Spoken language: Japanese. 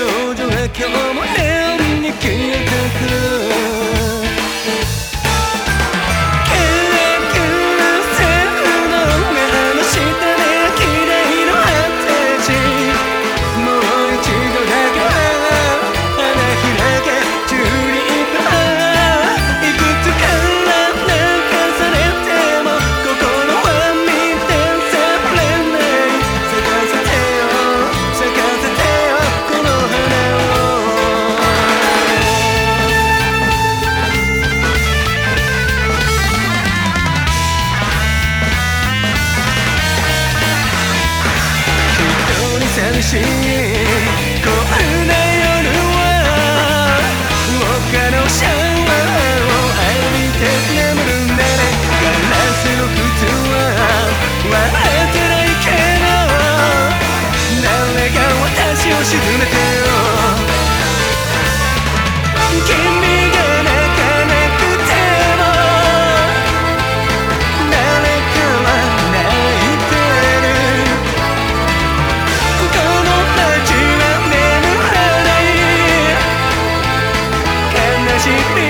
表情が今日も眠りに消えてくシャワーを浴びて眠るガラスの靴は笑えてないけど。涙が私を沈めて she be?